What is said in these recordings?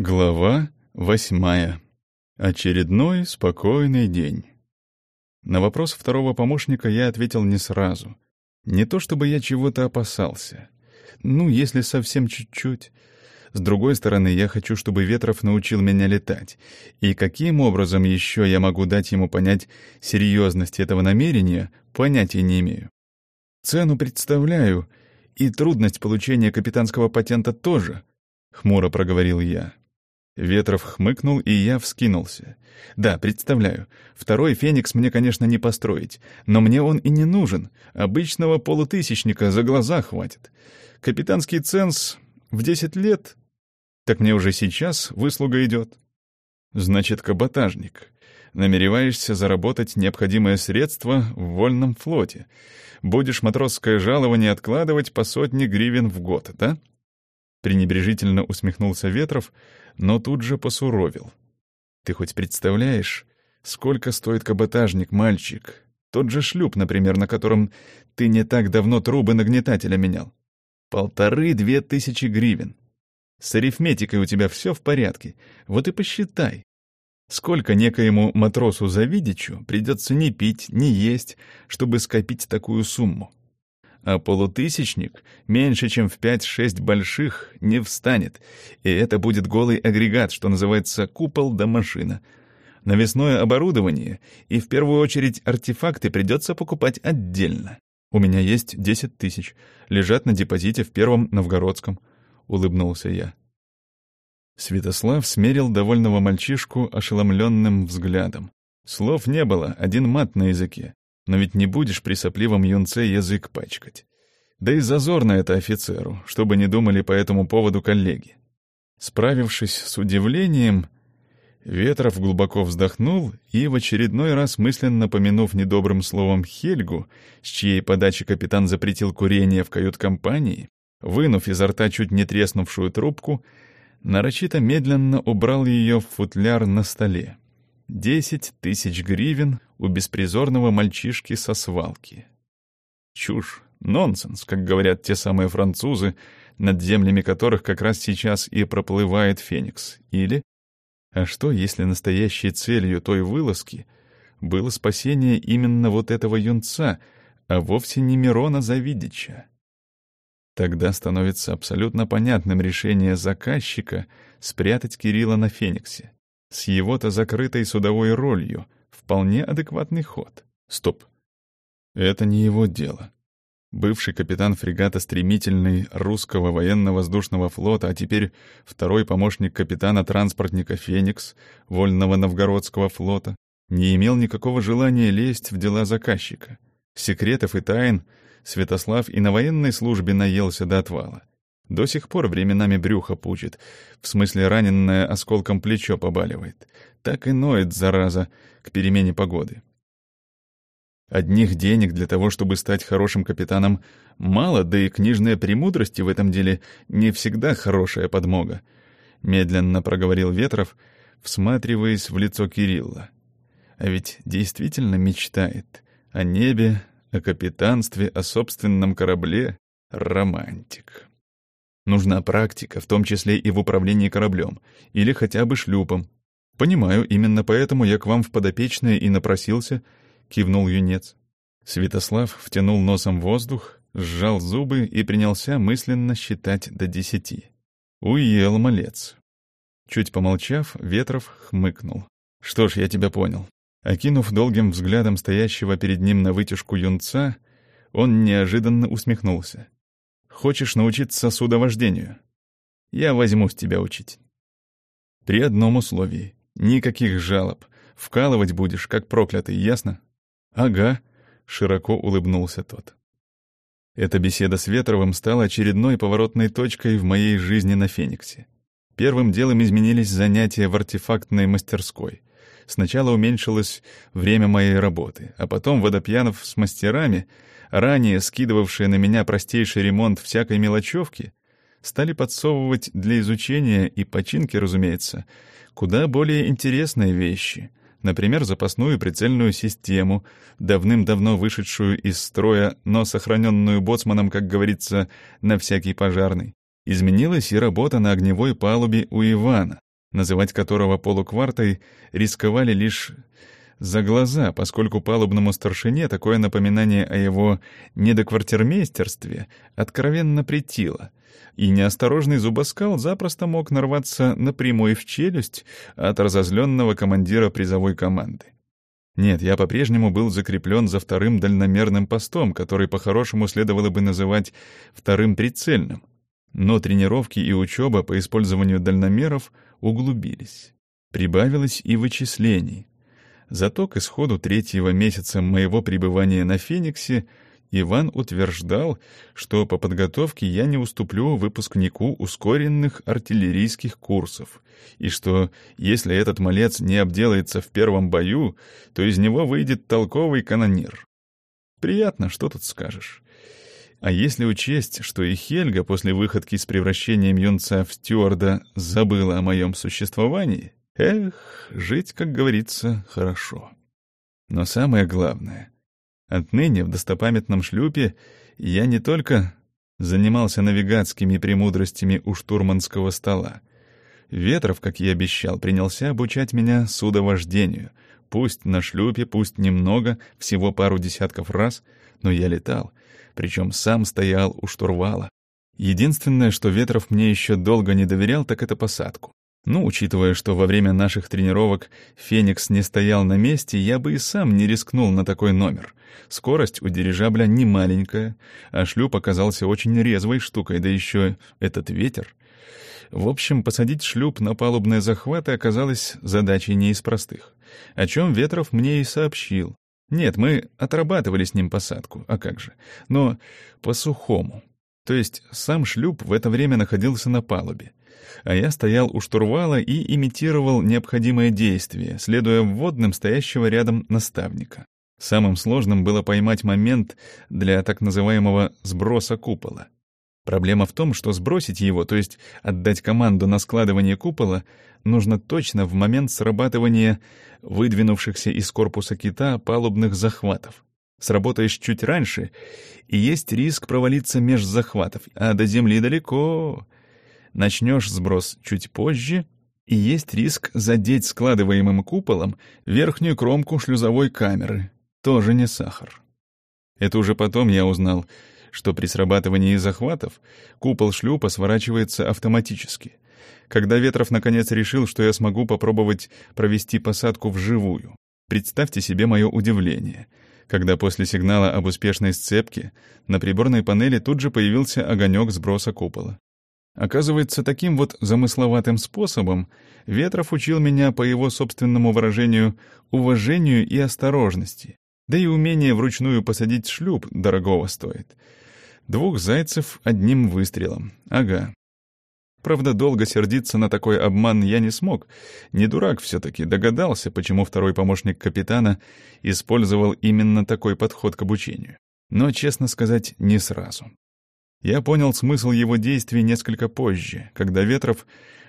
Глава восьмая. Очередной спокойный день. На вопрос второго помощника я ответил не сразу. Не то чтобы я чего-то опасался. Ну, если совсем чуть-чуть. С другой стороны, я хочу, чтобы Ветров научил меня летать. И каким образом еще я могу дать ему понять серьезность этого намерения, понятия не имею. Цену представляю, и трудность получения капитанского патента тоже, — хмуро проговорил я. Ветров хмыкнул, и я вскинулся. «Да, представляю. Второй «Феникс» мне, конечно, не построить, но мне он и не нужен. Обычного полутысячника за глаза хватит. Капитанский ценз в десять лет? Так мне уже сейчас выслуга идет». «Значит, каботажник. Намереваешься заработать необходимое средство в вольном флоте. Будешь матросское жалование откладывать по сотне гривен в год, да?» Пренебрежительно усмехнулся Ветров, но тут же посуровил. «Ты хоть представляешь, сколько стоит каботажник, мальчик? Тот же шлюп, например, на котором ты не так давно трубы нагнетателя менял. Полторы-две тысячи гривен. С арифметикой у тебя все в порядке. Вот и посчитай. Сколько некоему матросу Завидичу придется не пить, не есть, чтобы скопить такую сумму? А полутысячник меньше, чем в 5-6 больших, не встанет, и это будет голый агрегат, что называется купол да машина. Навесное оборудование и в первую очередь артефакты придется покупать отдельно. У меня есть 10 тысяч, лежат на депозите в Первом Новгородском, — улыбнулся я. Святослав смерил довольного мальчишку ошеломленным взглядом. Слов не было, один мат на языке. Но ведь не будешь при сопливом юнце язык пачкать. Да и зазорно это офицеру, чтобы не думали по этому поводу коллеги. Справившись с удивлением, Ветров глубоко вздохнул и, в очередной раз мысленно помянув недобрым словом Хельгу, с чьей подачи капитан запретил курение в кают-компании, вынув изо рта чуть не треснувшую трубку, нарочито медленно убрал ее в футляр на столе. Десять тысяч гривен у беспризорного мальчишки со свалки. Чушь, нонсенс, как говорят те самые французы, над землями которых как раз сейчас и проплывает Феникс. Или... А что, если настоящей целью той вылазки было спасение именно вот этого юнца, а вовсе не Мирона Завидича? Тогда становится абсолютно понятным решение заказчика спрятать Кирилла на Фениксе. С его-то закрытой судовой ролью. Вполне адекватный ход. Стоп. Это не его дело. Бывший капитан фрегата «Стремительный» русского военно-воздушного флота, а теперь второй помощник капитана транспортника «Феникс» вольного новгородского флота, не имел никакого желания лезть в дела заказчика. Секретов и тайн Святослав и на военной службе наелся до отвала. До сих пор временами брюхо пучит, в смысле раненное осколком плечо побаливает. Так и ноет, зараза, к перемене погоды. Одних денег для того, чтобы стать хорошим капитаном, мало, да и книжная премудрости в этом деле не всегда хорошая подмога. Медленно проговорил Ветров, всматриваясь в лицо Кирилла. А ведь действительно мечтает о небе, о капитанстве, о собственном корабле. Романтик. Нужна практика, в том числе и в управлении кораблем, или хотя бы шлюпом. Понимаю, именно поэтому я к вам в подопечное и напросился, — кивнул юнец. Святослав втянул носом воздух, сжал зубы и принялся мысленно считать до десяти. Уел малец. Чуть помолчав, Ветров хмыкнул. «Что ж, я тебя понял». Окинув долгим взглядом стоящего перед ним на вытяжку юнца, он неожиданно усмехнулся. Хочешь научиться судовождению? Я возьмусь тебя учить. При одном условии. Никаких жалоб. Вкалывать будешь, как проклятый, ясно? Ага, широко улыбнулся тот. Эта беседа с Ветровым стала очередной поворотной точкой в моей жизни на Фениксе. Первым делом изменились занятия в артефактной мастерской. Сначала уменьшилось время моей работы, а потом Водопьянов с мастерами — ранее скидывавшие на меня простейший ремонт всякой мелочевки, стали подсовывать для изучения и починки, разумеется, куда более интересные вещи, например, запасную прицельную систему, давным-давно вышедшую из строя, но сохраненную боцманом, как говорится, на всякий пожарный. Изменилась и работа на огневой палубе у Ивана, называть которого полуквартой рисковали лишь за глаза, поскольку палубному старшине такое напоминание о его недоквартирмейстерстве откровенно претило, и неосторожный зубоскал запросто мог нарваться напрямую в челюсть от разозленного командира призовой команды. Нет, я по-прежнему был закреплен за вторым дальномерным постом, который по-хорошему следовало бы называть вторым прицельным. Но тренировки и учеба по использованию дальномеров углубились. Прибавилось и вычислений. Зато к исходу третьего месяца моего пребывания на Фениксе Иван утверждал, что по подготовке я не уступлю выпускнику ускоренных артиллерийских курсов, и что, если этот малец не обделается в первом бою, то из него выйдет толковый канонир. Приятно, что тут скажешь. А если учесть, что и Хельга после выходки с превращением юнца в стюарда забыла о моем существовании, эх, жить, как говорится, хорошо. Но самое главное — Отныне в достопамятном шлюпе я не только занимался навигатскими премудростями у штурманского стола. Ветров, как я обещал, принялся обучать меня судовождению. Пусть на шлюпе, пусть немного, всего пару десятков раз, но я летал, причем сам стоял у штурвала. Единственное, что Ветров мне еще долго не доверял, так это посадку. Ну, учитывая, что во время наших тренировок «Феникс» не стоял на месте, я бы и сам не рискнул на такой номер. Скорость у дирижабля не маленькая, а шлюп оказался очень резвой штукой, да еще этот ветер. В общем, посадить шлюп на палубные захваты оказалось задачей не из простых, о чем Ветров мне и сообщил. Нет, мы отрабатывали с ним посадку, а как же, но по-сухому. То есть сам шлюп в это время находился на палубе а я стоял у штурвала и имитировал необходимое действие, следуя вводным стоящего рядом наставника. Самым сложным было поймать момент для так называемого «сброса купола». Проблема в том, что сбросить его, то есть отдать команду на складывание купола, нужно точно в момент срабатывания выдвинувшихся из корпуса кита палубных захватов. Сработаешь чуть раньше, и есть риск провалиться меж захватов, а до земли далеко. Начнешь сброс чуть позже, и есть риск задеть складываемым куполом верхнюю кромку шлюзовой камеры. Тоже не сахар. Это уже потом я узнал, что при срабатывании захватов купол шлюпа сворачивается автоматически. Когда Ветров наконец решил, что я смогу попробовать провести посадку вживую. Представьте себе мое удивление, когда после сигнала об успешной сцепке на приборной панели тут же появился огонек сброса купола. Оказывается, таким вот замысловатым способом Ветров учил меня, по его собственному выражению, уважению и осторожности. Да и умение вручную посадить шлюп дорогого стоит. Двух зайцев одним выстрелом. Ага. Правда, долго сердиться на такой обман я не смог. Не дурак все-таки, догадался, почему второй помощник капитана использовал именно такой подход к обучению. Но, честно сказать, не сразу. Я понял смысл его действий несколько позже, когда Ветров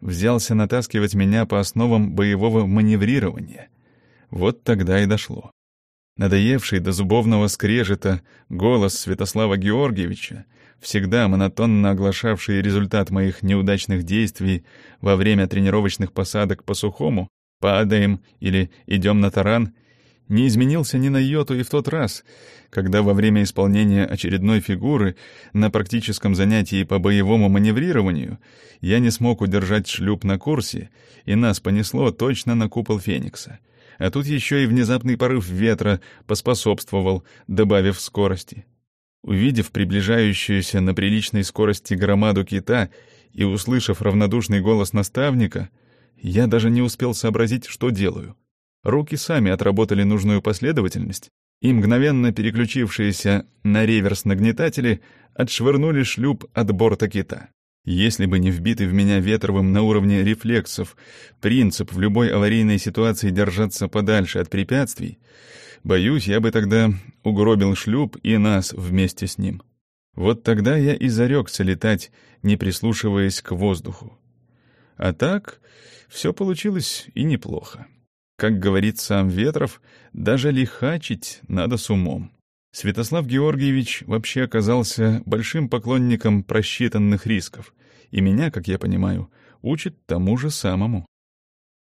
взялся натаскивать меня по основам боевого маневрирования. Вот тогда и дошло. Надоевший до зубовного скрежета голос Святослава Георгиевича, всегда монотонно оглашавший результат моих неудачных действий во время тренировочных посадок по сухому, падаем или идем на таран, не изменился ни на йоту и в тот раз, когда во время исполнения очередной фигуры на практическом занятии по боевому маневрированию я не смог удержать шлюп на курсе, и нас понесло точно на купол Феникса. А тут еще и внезапный порыв ветра поспособствовал, добавив скорости. Увидев приближающуюся на приличной скорости громаду кита и услышав равнодушный голос наставника, я даже не успел сообразить, что делаю. Руки сами отработали нужную последовательность, и мгновенно переключившиеся на реверс нагнетатели отшвырнули шлюп от борта кита. Если бы не вбитый в меня ветровым на уровне рефлексов принцип в любой аварийной ситуации держаться подальше от препятствий, боюсь, я бы тогда угробил шлюп и нас вместе с ним. Вот тогда я и зарекся летать, не прислушиваясь к воздуху. А так все получилось и неплохо. Как говорит сам Ветров, даже лихачить надо с умом. Святослав Георгиевич вообще оказался большим поклонником просчитанных рисков, и меня, как я понимаю, учит тому же самому.